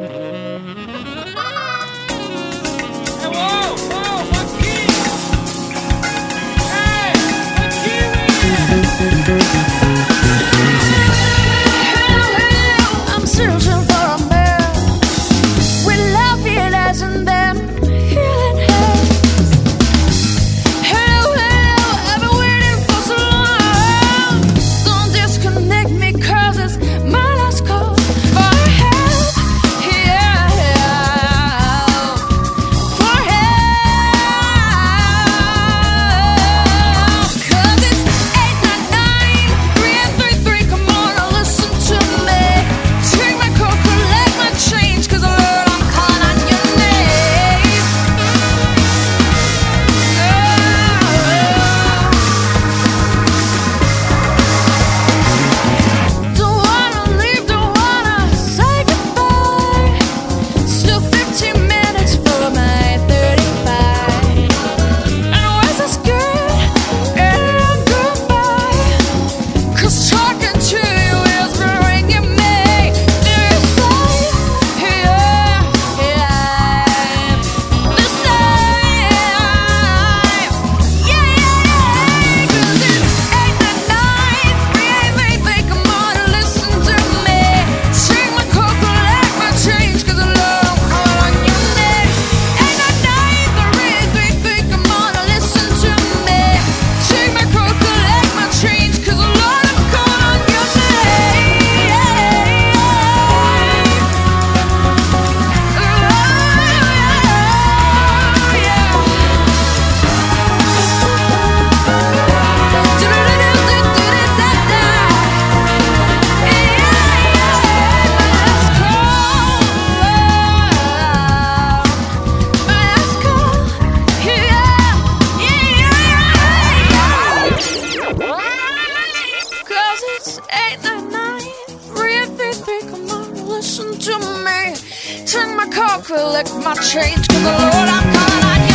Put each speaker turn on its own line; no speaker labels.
Mm-hmm. listen to me. Send my car, collect my change, cause the Lord I'm calling on you.